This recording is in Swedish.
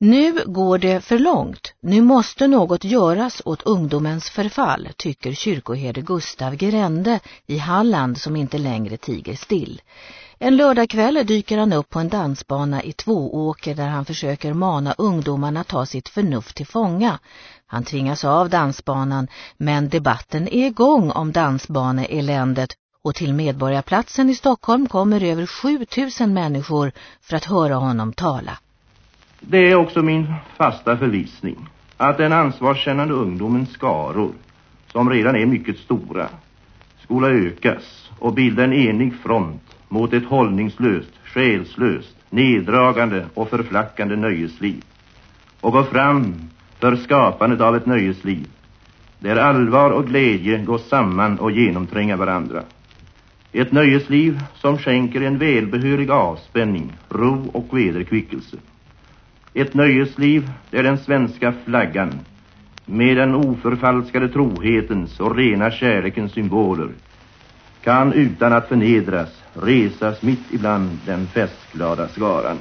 Nu går det för långt. Nu måste något göras åt ungdomens förfall, tycker kyrkoherde Gustav Grände i Halland som inte längre tiger still. En lördagkväll dyker han upp på en dansbana i Tvååker där han försöker mana ungdomarna ta sitt förnuft till fånga. Han tvingas av dansbanan men debatten är igång om dansbaneeländet och till Medborgarplatsen i Stockholm kommer över 7000 människor för att höra honom tala. Det är också min fasta förvissning att den ansvarskännande ungdomens skaror, som redan är mycket stora, skola ökas och bilda en enig front mot ett hållningslöst, själslöst, neddragande och förflackande nöjesliv och gå fram för skapandet av ett nöjesliv där allvar och glädje går samman och genomtränga varandra. Ett nöjesliv som skänker en välbehörig avspänning, ro och vederkvickelse. Ett nöjesliv där den svenska flaggan med den oförfalskade trohetens och rena kärlekens symboler kan utan att förnedras resas mitt ibland den festglada skaran.